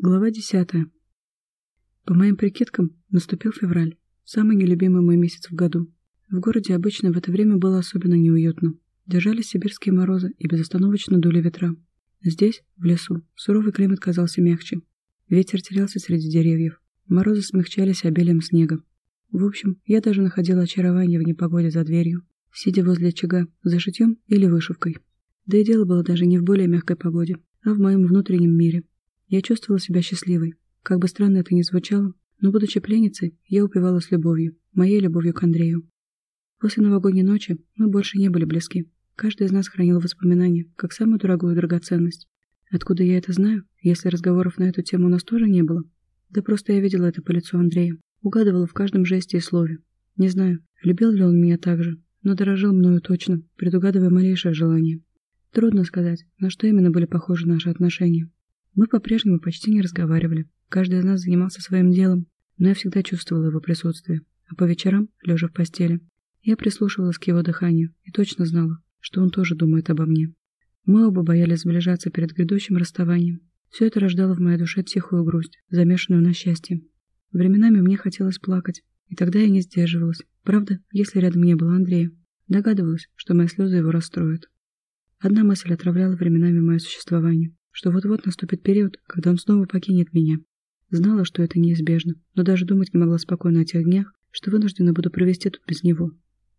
Глава десятая. По моим прикидкам, наступил февраль, самый нелюбимый мой месяц в году. В городе обычно в это время было особенно неуютно. Держались сибирские морозы и безостановочно дули ветра. Здесь, в лесу, суровый климат казался мягче. Ветер терялся среди деревьев. Морозы смягчались обилием снега. В общем, я даже находила очарование в непогоде за дверью, сидя возле очага, за шитьем или вышивкой. Да и дело было даже не в более мягкой погоде, а в моем внутреннем мире, я чувствовала себя счастливой. Как бы странно это ни звучало, но, будучи пленницей, я упивалась любовью, моей любовью к Андрею. После новогодней ночи мы больше не были близки. Каждый из нас хранил воспоминания, как самую дорогую драгоценность. Откуда я это знаю, если разговоров на эту тему у нас тоже не было? Да просто я видела это по лицу Андрея, угадывала в каждом жесте и слове. Не знаю, любил ли он меня так же, но дорожил мною точно, предугадывая малейшее желание. Трудно сказать, на что именно были похожи наши отношения. Мы по-прежнему почти не разговаривали. Каждый из нас занимался своим делом, но я всегда чувствовала его присутствие. А по вечерам, лежа в постели, я прислушивалась к его дыханию и точно знала, что он тоже думает обо мне. Мы оба боялись сближаться перед грядущим расставанием. Все это рождало в моей душе тихую грусть, замешанную на счастье. Временами мне хотелось плакать, и тогда я не сдерживалась. Правда, если рядом не было Андрея, догадывалась, что мои слезы его расстроят. Одна мысль отравляла временами мое существование что вот-вот наступит период, когда он снова покинет меня. Знала, что это неизбежно, но даже думать не могла спокойно о тех днях, что вынуждена буду провести тут без него.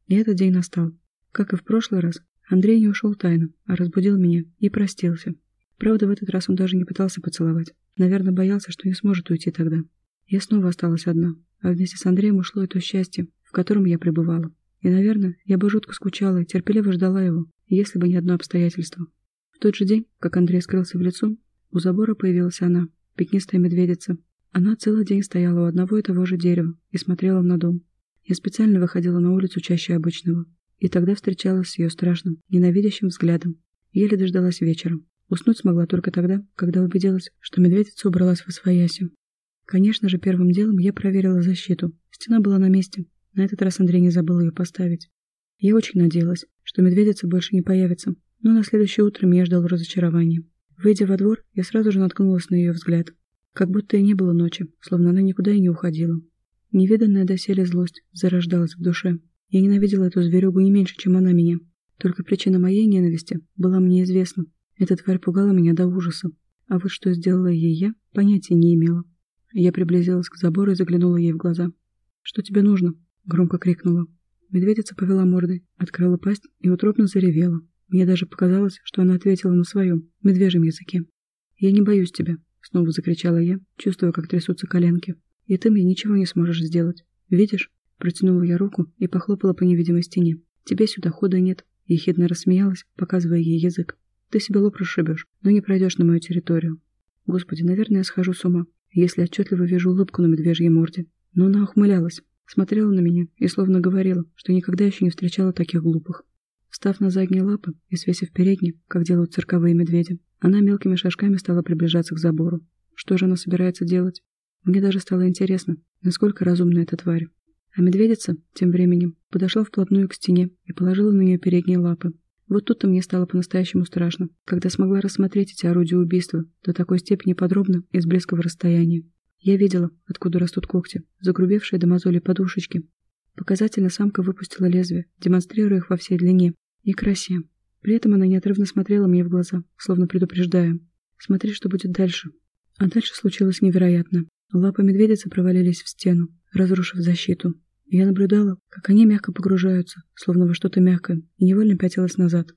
И этот день настал. Как и в прошлый раз, Андрей не ушел тайно, а разбудил меня и простился. Правда, в этот раз он даже не пытался поцеловать. Наверное, боялся, что не сможет уйти тогда. Я снова осталась одна, а вместе с Андреем ушло это счастье, в котором я пребывала. И, наверное, я бы жутко скучала и терпеливо ждала его, если бы не одно обстоятельство. Тот же день, как Андрей скрылся в лесу, у забора появилась она, пятнистая медведица. Она целый день стояла у одного и того же дерева и смотрела на дом. Я специально выходила на улицу чаще обычного. И тогда встречалась с ее страшным, ненавидящим взглядом. Еле дождалась вечера. Уснуть смогла только тогда, когда убедилась, что медведица убралась в освоясью. Конечно же, первым делом я проверила защиту. Стена была на месте. На этот раз Андрей не забыл ее поставить. Я очень надеялась, что медведица больше не появится, но на следующее утро меня ждал разочарование. Выйдя во двор, я сразу же наткнулась на ее взгляд. Как будто и не было ночи, словно она никуда и не уходила. Невиданная доселе злость зарождалась в душе. Я ненавидела эту зверюгу не меньше, чем она меня. Только причина моей ненависти была мне известна. Эта тварь пугала меня до ужаса. А вот что сделала ей я, понятия не имела. Я приблизилась к забору и заглянула ей в глаза. «Что тебе нужно?» — громко крикнула. Медведица повела мордой, открыла пасть и утробно заревела. Мне даже показалось, что она ответила на своем, медвежьем языке. «Я не боюсь тебя», — снова закричала я, чувствуя, как трясутся коленки. «И ты мне ничего не сможешь сделать. Видишь?» Протянула я руку и похлопала по невидимой стене. «Тебе сюда хода нет», — ехидно рассмеялась, показывая ей язык. «Ты себе лоб расшибешь, но не пройдешь на мою территорию». Господи, наверное, я схожу с ума, если отчетливо вижу улыбку на медвежьей морде. Но она ухмылялась, смотрела на меня и словно говорила, что никогда еще не встречала таких глупых. Встав на задние лапы и свесив передние, как делают цирковые медведи, она мелкими шажками стала приближаться к забору. Что же она собирается делать? Мне даже стало интересно, насколько разумна эта тварь. А медведица, тем временем, подошла вплотную к стене и положила на нее передние лапы. Вот тут-то мне стало по-настоящему страшно, когда смогла рассмотреть эти орудия убийства до такой степени подробно и с близкого расстояния. Я видела, откуда растут когти, загрубевшие до мозолей подушечки, Показательно самка выпустила лезвие, демонстрируя их во всей длине и красе. При этом она неотрывно смотрела мне в глаза, словно предупреждая. «Смотри, что будет дальше». А дальше случилось невероятно. Лапы медведицы провалились в стену, разрушив защиту. Я наблюдала, как они мягко погружаются, словно во что-то мягкое, и невольно пятилась назад.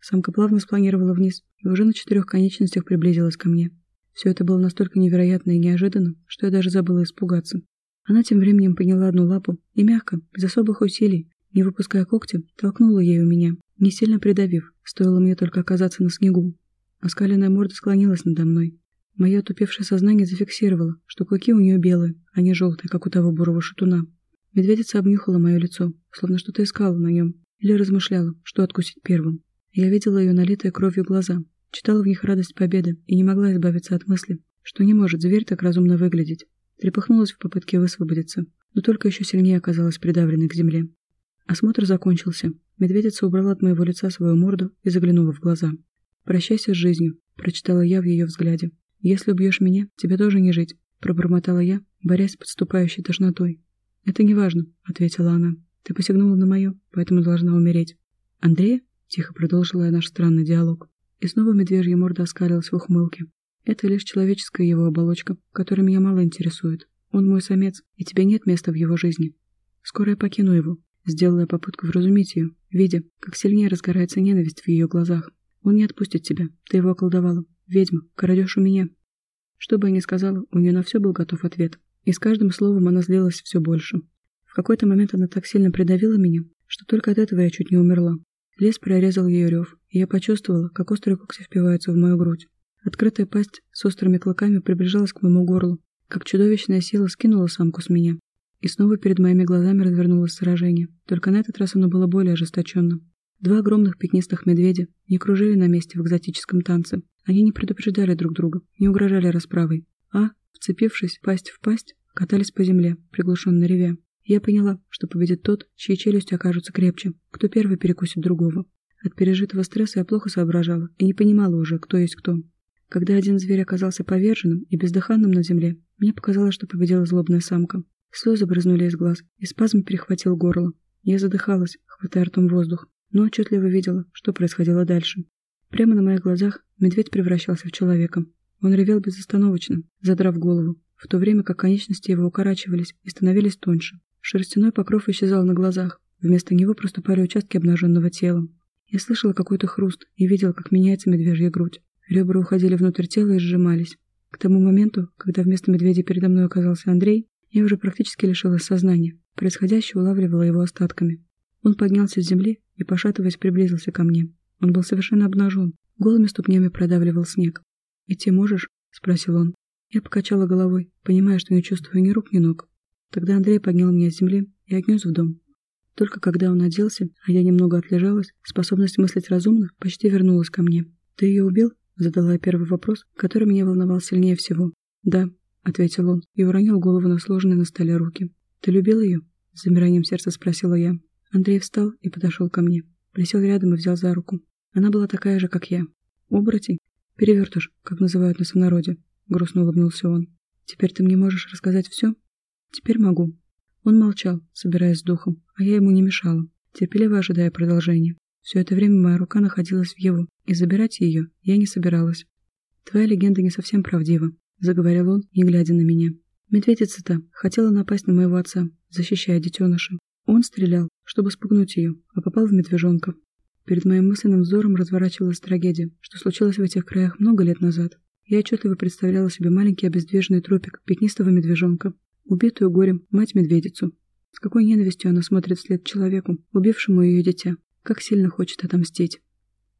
Самка плавно спланировала вниз и уже на четырех конечностях приблизилась ко мне. Все это было настолько невероятно и неожиданно, что я даже забыла испугаться. Она тем временем подняла одну лапу и мягко, без особых усилий, не выпуская когти, толкнула ею меня, не сильно придавив, стоило мне только оказаться на снегу. Оскаленная морда склонилась надо мной. Мое отупевшее сознание зафиксировало, что клыки у нее белые, а не желтые, как у того бурого шатуна. Медведица обнюхала мое лицо, словно что-то искала на нем, или размышляла, что откусить первым. Я видела ее налитые кровью глаза, читала в них радость победы и не могла избавиться от мысли, что не может зверь так разумно выглядеть. Трепыхнулась в попытке высвободиться, но только еще сильнее оказалась придавленной к земле. Осмотр закончился. Медведица убрала от моего лица свою морду и заглянула в глаза. «Прощайся с жизнью», — прочитала я в ее взгляде. Если убьешь меня, тебе тоже не жить», — пробормотала я, борясь с подступающей тошнотой. «Это не важно», — ответила она. «Ты посягнула на мое, поэтому должна умереть». «Андрея?» — тихо продолжила я наш странный диалог. И снова медвежья морда оскалилась в ухмылке. «Это лишь человеческая его оболочка, которая меня мало интересует. Он мой самец, и тебе нет места в его жизни. Скоро я покину его». Сделала попытку вразумить ее, видя, как сильнее разгорается ненависть в ее глазах. «Он не отпустит тебя. Ты его околдовала. Ведьма, крадешь у меня». Что бы я ни сказала, у нее на все был готов ответ. И с каждым словом она злилась все больше. В какой-то момент она так сильно придавила меня, что только от этого я чуть не умерла. Лес прорезал ее рев, и я почувствовала, как острые когти впиваются в мою грудь. Открытая пасть с острыми клыками приближалась к моему горлу, как чудовищная сила скинула самку с меня. И снова перед моими глазами развернулось сражение, только на этот раз оно было более ожесточенным. Два огромных пятнистых медведя не кружили на месте в экзотическом танце. Они не предупреждали друг друга, не угрожали расправой, а, вцепившись пасть в пасть, катались по земле, приглушенно ревя. Я поняла, что победит тот, чьи челюсти окажутся крепче, кто первый перекусит другого. От пережитого стресса я плохо соображала и не понимала уже, кто есть кто. Когда один зверь оказался поверженным и бездыханным на земле, мне показалось, что победила злобная самка. Слезы брызнули из глаз, и спазм перехватил горло. Я задыхалась, хватая ртом воздух, но отчетливо видела, что происходило дальше. Прямо на моих глазах медведь превращался в человека. Он ревел безостановочно, задрав голову, в то время как конечности его укорачивались и становились тоньше. Шерстяной покров исчезал на глазах, вместо него проступали участки обнаженного тела. Я слышала какой-то хруст и видела, как меняется медвежья грудь. Ребра уходили внутрь тела и сжимались. К тому моменту, когда вместо медведя передо мной оказался Андрей, я уже практически лишилась сознания. Происходящее улавливало его остатками. Он поднялся с земли и, пошатываясь, приблизился ко мне. Он был совершенно обнажен, голыми ступнями продавливал снег. «Идти можешь?» — спросил он. Я покачала головой, понимая, что не чувствую ни рук, ни ног. Тогда Андрей поднял меня с земли и отнес в дом. Только когда он оделся, а я немного отлежалась, способность мыслить разумно почти вернулась ко мне. «Ты ее убил?» — задала я первый вопрос, который меня волновал сильнее всего. «Да», — ответил он и уронил голову на сложенные на столе руки. «Ты любил ее?» — с замиранием сердца спросила я. Андрей встал и подошел ко мне. Присел рядом и взял за руку. Она была такая же, как я. Оборотень? Перевертыш, как называют нас в народе. Грустно улыбнулся он. Теперь ты мне можешь рассказать все? Теперь могу. Он молчал, собираясь с духом, а я ему не мешала, терпеливо ожидая продолжения. Все это время моя рука находилась в его, и забирать ее я не собиралась. «Твоя легенда не совсем правдива», — заговорил он, не глядя на меня. Медведица-то хотела напасть на моего отца, защищая детеныша. Он стрелял, чтобы спугнуть ее, а попал в медвежонка. Перед моим мысленным взором разворачивалась трагедия, что случилось в этих краях много лет назад. Я отчетливо представляла себе маленький обездвиженный тропик пятнистого медвежонка, убитую горем мать-медведицу. С какой ненавистью она смотрит вслед человеку, убившему ее дитя. Как сильно хочет отомстить.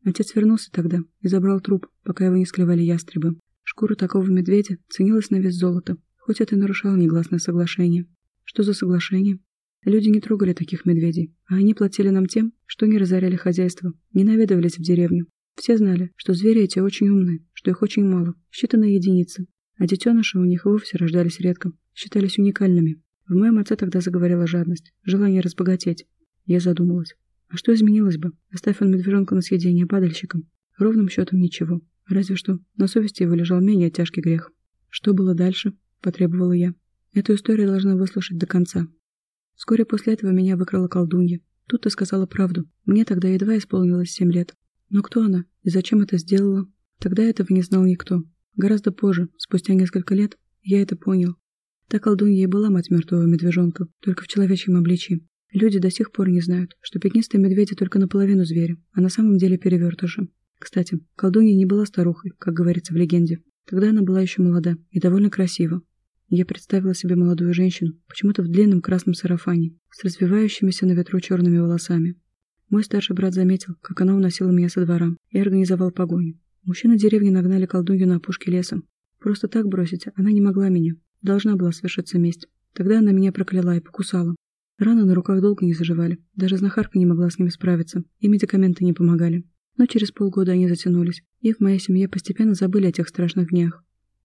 Отец вернулся тогда и забрал труп, пока его не склевали ястребы. Шкура такого медведя ценилась на вес золота, хоть это и нарушало негласное соглашение. Что за соглашение? Люди не трогали таких медведей, а они платили нам тем, что не разоряли хозяйство, не наведывались в деревню. Все знали, что звери эти очень умные, что их очень мало, считанные единицы, а детеныши у них вовсе рождались редко, считались уникальными. В моем отце тогда заговорила жадность, желание разбогатеть. Я задумалась. А что изменилось бы, оставив он медвежонка на съедение падальщикам? Ровным счетом ничего. Разве что на совести его лежал менее тяжкий грех. Что было дальше? Потребовала я. Эту историю должна выслушать до конца. Вскоре после этого меня выкрала колдунья. Тут ты сказала правду. Мне тогда едва исполнилось семь лет. Но кто она и зачем это сделала? Тогда этого не знал никто. Гораздо позже, спустя несколько лет, я это понял. Та колдунья и была мать мертвого медвежонка, только в человечьем обличии. Люди до сих пор не знают, что пятнистые медведи только наполовину звери, а на самом деле перевертыши. Кстати, колдунья не была старухой, как говорится в легенде. Тогда она была еще молода и довольно красива. Я представила себе молодую женщину, почему-то в длинном красном сарафане, с развивающимися на ветру черными волосами. Мой старший брат заметил, как она уносила меня со двора, и организовал погоню. Мужчины деревни нагнали колдунью на опушке леса. Просто так бросить она не могла меня. Должна была совершиться месть. Тогда она меня прокляла и покусала. Раны на руках долго не заживали. Даже знахарка не могла с ними справиться, и медикаменты не помогали. Но через полгода они затянулись, и в моей семье постепенно забыли о тех страшных днях.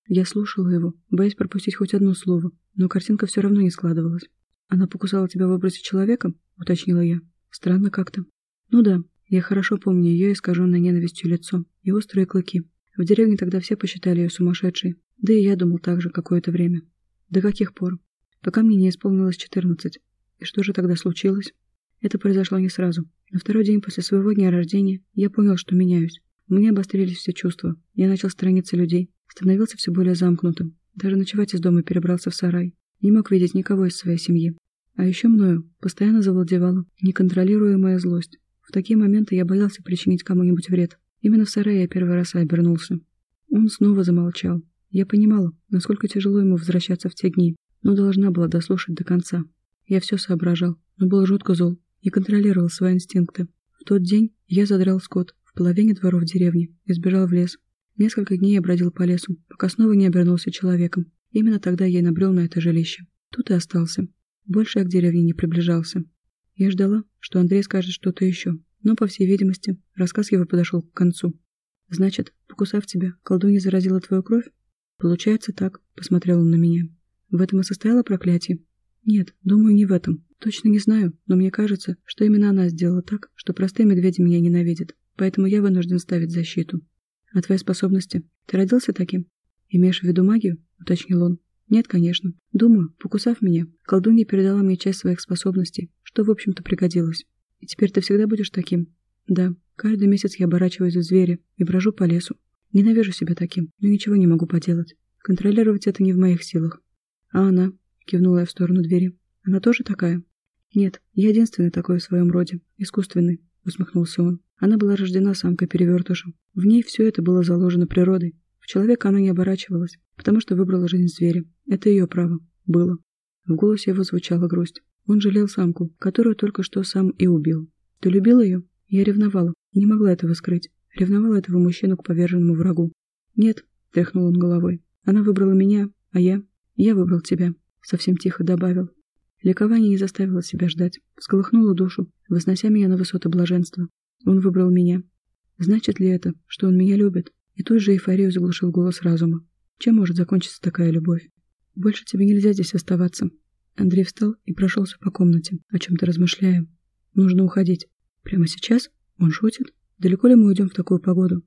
Я слушала его, боясь пропустить хоть одно слово, но картинка все равно не складывалась. «Она покусала тебя в образе человека?» — уточнила я. «Странно как-то». «Ну да, я хорошо помню ее искаженное ненавистью лицо и острые клыки. В деревне тогда все посчитали ее сумасшедшей. Да и я думал так же какое-то время. До каких пор? Пока мне не исполнилось четырнадцать. И что же тогда случилось? Это произошло не сразу. На второй день после своего дня рождения я понял, что меняюсь. У меня обострились все чувства. Я начал сторониться людей. Становился все более замкнутым. Даже ночевать из дома перебрался в сарай. Не мог видеть никого из своей семьи. А еще мною постоянно завладевала неконтролируемая злость. В такие моменты я боялся причинить кому-нибудь вред. Именно в сарае я первый раз обернулся. Он снова замолчал. Я понимала, насколько тяжело ему возвращаться в те дни, но должна была дослушать до конца. Я все соображал, но был жутко зол и контролировал свои инстинкты. В тот день я задрал скот в половине дворов деревни и сбежал в лес. Несколько дней я бродил по лесу, пока снова не обернулся человеком. Именно тогда я и набрел на это жилище. Тут и остался. Больше я к деревне не приближался. Я ждала, что Андрей скажет что-то еще, но, по всей видимости, рассказ его подошел к концу. «Значит, покусав тебя, колдунья заразила твою кровь?» «Получается так», — посмотрел он на меня. «В этом и состояло проклятие?» «Нет, думаю, не в этом. Точно не знаю, но мне кажется, что именно она сделала так, что простые медведи меня ненавидят. Поэтому я вынужден ставить защиту. А твои способности? Ты родился таким? Имеешь в виду магию? Уточнил он. Нет, конечно. Думаю, покусав меня, колдунья передала мне часть своих способностей, что, в общем-то, пригодилось. И теперь ты всегда будешь таким? Да. Каждый месяц я оборачиваюсь в зверя и брожу по лесу. Ненавижу себя таким, но ничего не могу поделать. Контролировать это не в моих силах. А она? Кивнула я в сторону двери. Она тоже такая? Нет, я единственный такой в своем роде. Искусственный, усмехнулся он. Она была рождена самкой-перевертышем. В ней все это было заложено природой. В человека она не оборачивалась, потому что выбрала жизнь зверя. Это ее право. Было. В голосе его звучала грусть. Он жалел самку, которую только что сам и убил. Ты любил ее? Я ревновала не могла этого скрыть. Ревновала этого мужчину к поверженному врагу. Нет, тряхнул он головой. Она выбрала меня, а я... Я выбрал тебя. Совсем тихо добавил. Ликование не заставило себя ждать. Всколыхнуло душу, вознося меня на высоты блаженства. Он выбрал меня. Значит ли это, что он меня любит? И тут же эйфорию заглушил голос разума. Чем может закончиться такая любовь? Больше тебе нельзя здесь оставаться. Андрей встал и прошелся по комнате, о чем-то размышляя. Нужно уходить. Прямо сейчас? Он шутит? Далеко ли мы уйдем в такую погоду?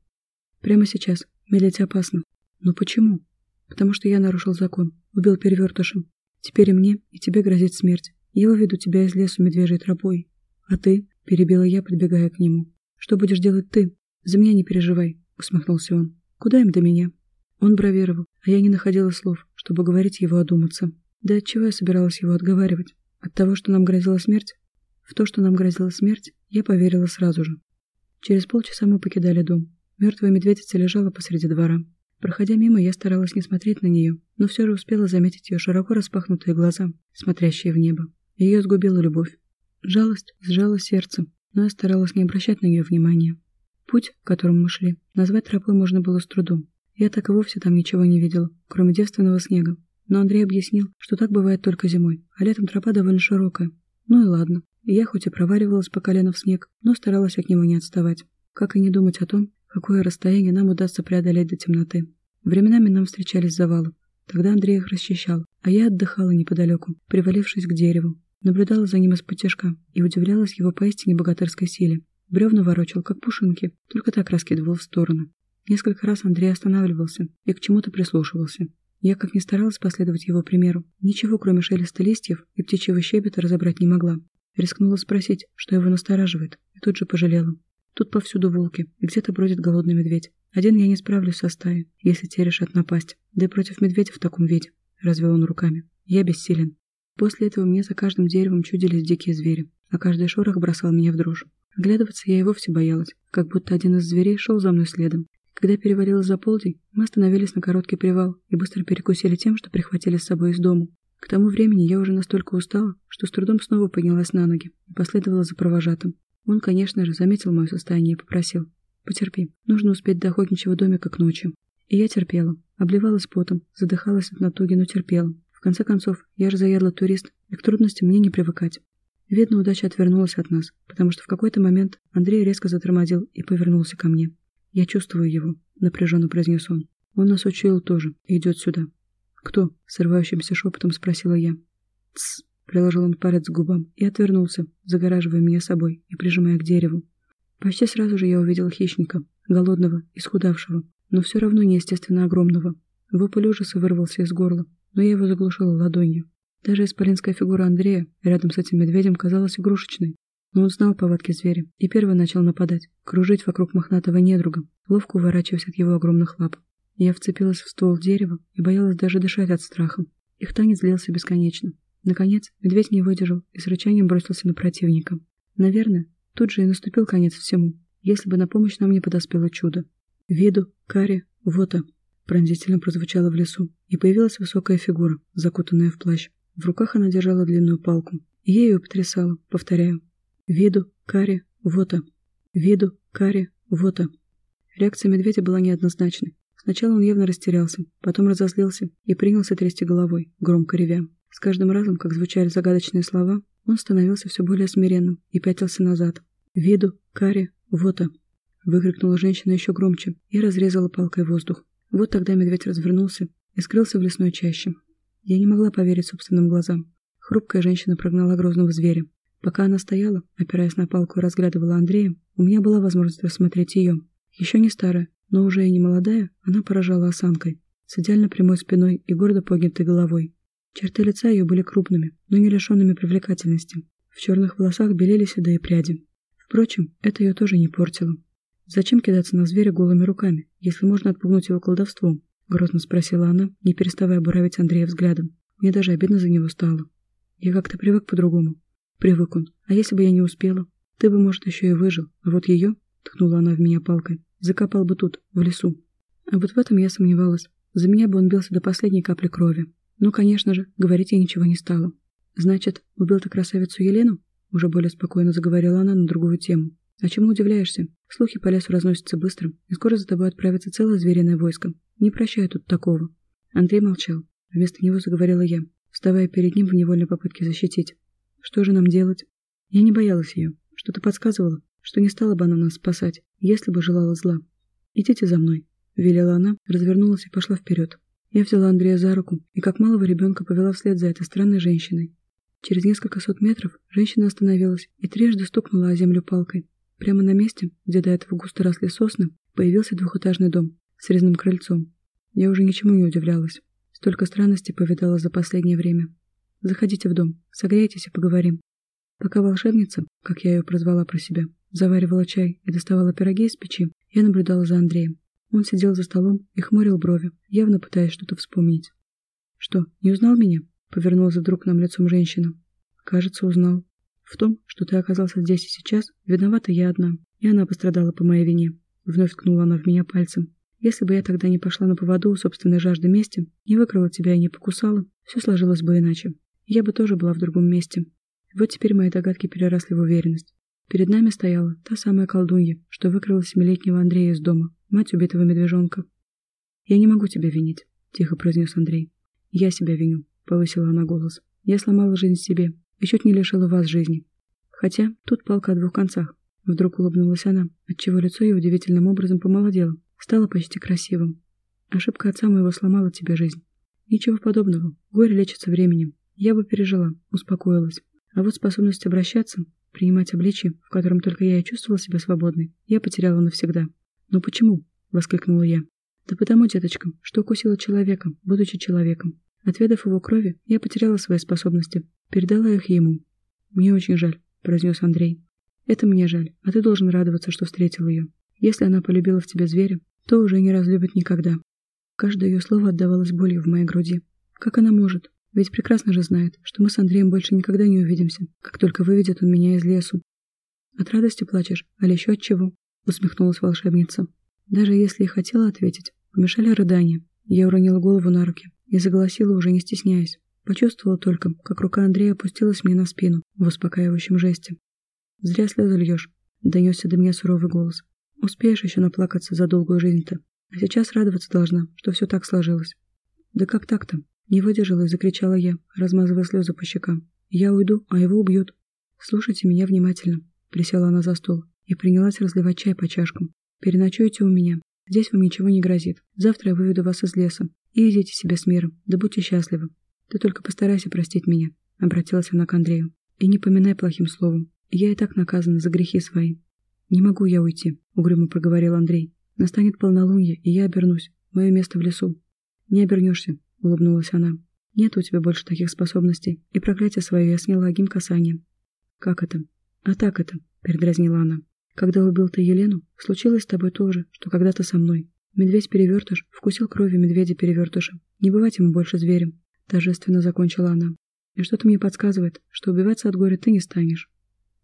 Прямо сейчас. Медлить опасно. Но почему? Потому что я нарушил закон. Убил перевертышем. Теперь и мне, и тебе грозит смерть. Я выведу тебя из лесу медвежьей тропой. А ты? — перебила я, подбегая к нему. «Что будешь делать ты? За меня не переживай», — усмехнулся он. «Куда им до меня?» Он бравировал, а я не находила слов, чтобы говорить его одуматься. Да от чего я собиралась его отговаривать? От того, что нам грозила смерть? В то, что нам грозила смерть, я поверила сразу же. Через полчаса мы покидали дом. Мертвая медведица лежала посреди двора. Проходя мимо, я старалась не смотреть на нее, но все же успела заметить ее широко распахнутые глаза, смотрящие в небо. Ее сгубила любовь. Жалость сжала сердце, но я старалась не обращать на нее внимания. Путь, которым мы шли, назвать тропой можно было с трудом. Я так и вовсе там ничего не видела, кроме девственного снега. Но Андрей объяснил, что так бывает только зимой, а летом тропа довольно широкая. Ну и ладно. Я хоть и проваривалась по колено в снег, но старалась от него не отставать. Как и не думать о том, какое расстояние нам удастся преодолеть до темноты. Временами нам встречались завалы. Тогда Андрей их расчищал, а я отдыхала неподалеку, привалившись к дереву, Наблюдала за ним из-под и удивлялась его поистине богатырской силе. Бревна ворочал, как пушинки, только так раскидывал в стороны. Несколько раз Андрей останавливался и к чему-то прислушивался. Я, как ни старалась последовать его примеру, ничего, кроме шелеста листьев и птичьего щебета, разобрать не могла. Рискнула спросить, что его настораживает, и тут же пожалела. Тут повсюду волки, где-то бродит голодный медведь. Один я не справлюсь со стаей, если те решат напасть. Да и против медведя в таком виде. Развел он руками. Я бессилен. После этого мне за каждым деревом чудились дикие звери, а каждый шорох бросал меня в дрожь. Оглядываться я и вовсе боялась, как будто один из зверей шел за мной следом. Когда перевалилось за полдень, мы остановились на короткий привал и быстро перекусили тем, что прихватили с собой из дому. К тому времени я уже настолько устала, что с трудом снова поднялась на ноги и последовала за провожатым. Он, конечно же, заметил мое состояние и попросил. «Потерпи, нужно успеть до охотничьего домика к ночи». И я терпела, обливалась потом, задыхалась от натуги, но терпела, в конце концов, я же заядлый турист, и к трудностям мне не привыкать. Видно, удача отвернулась от нас, потому что в какой-то момент Андрей резко затормозил и повернулся ко мне. «Я чувствую его», — напряженно произнес он. «Он нас учуял тоже и идет сюда». «Кто?» — срывающимся шепотом спросила я. «Тссс», — приложил он палец к губам и отвернулся, загораживая меня собой и прижимая к дереву. Почти сразу же я увидел хищника, голодного, исхудавшего, но все равно неестественно огромного. Вопль ужаса вырвался из горла, но я его заглушила ладонью. Даже исполинская фигура Андрея рядом с этим медведем казалась игрушечной. Но он знал повадки зверя и первый начал нападать, кружить вокруг мохнатого недруга, ловко уворачиваясь от его огромных лап. Я вцепилась в ствол дерева и боялась даже дышать от страха. Их танец длился бесконечно. Наконец, медведь не выдержал и с рычанием бросился на противника. Наверное, тут же и наступил конец всему, если бы на помощь нам не подоспело чудо. Виду, каре, вота. Пронзительно прозвучало в лесу, и появилась высокая фигура, закутанная в плащ. В руках она держала длинную палку. Я ее потрясала, повторяю. Виду, каре, вота. Виду, каре, вота. Реакция медведя была неоднозначной. Сначала он явно растерялся, потом разозлился и принялся трясти головой, громко ревя. С каждым разом, как звучали загадочные слова, он становился все более смиренным и пятился назад. «Виду, каре, вота!» Выкрикнула женщина еще громче и разрезала палкой воздух. Вот тогда медведь развернулся и скрылся в лесной чаще. Я не могла поверить собственным глазам. Хрупкая женщина прогнала грозного зверя. Пока она стояла, опираясь на палку и разглядывала Андрея, у меня была возможность рассмотреть ее. Еще не старая, но уже и не молодая, она поражала осанкой, с идеально прямой спиной и гордо поднятой головой. Черты лица ее были крупными, но не лишенными привлекательности. В черных волосах белели седые пряди. Впрочем, это ее тоже не портило. «Зачем кидаться на зверя голыми руками, если можно отпугнуть его колдовством?» — грозно спросила она, не переставая буравить Андрея взглядом. Мне даже обидно за него стало. Я как-то привык по-другому. Привык он. А если бы я не успела? Ты бы, может, еще и выжил. А вот ее, — ткнула она в меня палкой, — закопал бы тут, в лесу. А вот в этом я сомневалась. За меня бы он бился до последней капли крови. Ну, конечно же, говорить я ничего не стала. Значит, убил ты красавицу Елену? Уже более спокойно заговорила она на другую тему. А чему удивляешься? Слухи по лесу разносятся быстро, и скоро за тобой отправится целое звериное войско. Не прощай тут такого. Андрей молчал. Вместо него заговорила я, вставая перед ним в невольной попытке защитить. Что же нам делать? Я не боялась ее. Что-то подсказывало, что не стала бы она нас спасать, если бы желала зла. «Идите за мной», — велела она, развернулась и пошла вперед. Я взяла Андрея за руку и как малого ребенка повела вслед за этой странной женщиной. Через несколько сот метров женщина остановилась и трижды стукнула о землю палкой. Прямо на месте, где до этого густо росли сосны, появился двухэтажный дом с резным крыльцом. Я уже ничему не удивлялась. Столько странностей повидала за последнее время. Заходите в дом, согрейтесь и поговорим. Пока волшебница, как я ее прозвала про себя, заваривала чай и доставала пироги из печи, я наблюдала за Андреем. Он сидел за столом и хмурил брови, явно пытаясь что-то вспомнить. «Что, не узнал меня?» — повернулась вдруг к нам лицом женщина. «Кажется, узнал. В том, что ты оказался здесь и сейчас, виновата я одна, и она пострадала по моей вине». Вновь ткнула она в меня пальцем. «Если бы я тогда не пошла на поводу у собственной жажды мести, не выкрала тебя и не покусала, все сложилось бы иначе. Я бы тоже была в другом месте. Вот теперь мои догадки переросли в уверенность. Перед нами стояла та самая колдунья, что выкрала семилетнего Андрея из дома, мать убитого медвежонка. «Я не могу тебя винить», — тихо произнес Андрей. «Я себя виню», — повысила она голос. «Я сломала жизнь себе и чуть не лишила вас жизни. Хотя тут палка о двух концах». Вдруг улыбнулась она, отчего лицо ее удивительным образом помолодело, стало почти красивым. «Ошибка отца моего сломала тебе жизнь. Ничего подобного. Горе лечится временем. Я бы пережила, успокоилась. А вот способность обращаться, принимать обличие, в котором только я и чувствовала себя свободной, я потеряла навсегда. «Но почему?» — воскликнула я. «Да потому, деточка, что укусила человека, будучи человеком. Отведав его крови, я потеряла свои способности, передала их ему. Мне очень жаль», — произнес Андрей. «Это мне жаль, а ты должен радоваться, что встретил ее. Если она полюбила в тебя зверя, то уже не разлюбит никогда». Каждое ее слово отдавалось болью в моей груди. Как она может? Ведь прекрасно же знает, что мы с Андреем больше никогда не увидимся, как только выведет он меня из лесу. От радости плачешь, а еще от чего? Усмехнулась волшебница. Даже если и хотела ответить, помешали рыдания. Я уронила голову на руки и заголосила, уже не стесняясь. Почувствовала только, как рука Андрея опустилась мне на спину в успокаивающем жесте. «Зря слезы льешь», — донесся до меня суровый голос. «Успеешь еще наплакаться за долгую жизнь-то. А сейчас радоваться должна, что все так сложилось». «Да как так-то?» Не выдержала и закричала я, размазывая слезы по щекам. «Я уйду, а его убьют». «Слушайте меня внимательно», — присела она за стол и принялась разливать чай по чашкам. «Переночуете у меня. Здесь вам ничего не грозит. Завтра я выведу вас из леса. И идите себе с миром. Да будьте счастливы. Ты только постарайся простить меня», — обратилась она к Андрею. «И не поминай плохим словом. Я и так наказана за грехи свои». «Не могу я уйти», — угрюмо проговорил Андрей. Настанет полнолуние, и я обернусь. Мое место в лесу. Не обернешься, улыбнулась она. Нет у тебя больше таких способностей, и проклятие свое я сняла одним касанием. Как это? А так это, передразнила она. Когда убил ты Елену, случилось с тобой то же, что когда-то со мной. Медведь-перевертыш вкусил крови медведя-перевертыша. Не бывать ему больше зверем. Торжественно закончила она. И что-то мне подсказывает, что убиваться от горя ты не станешь.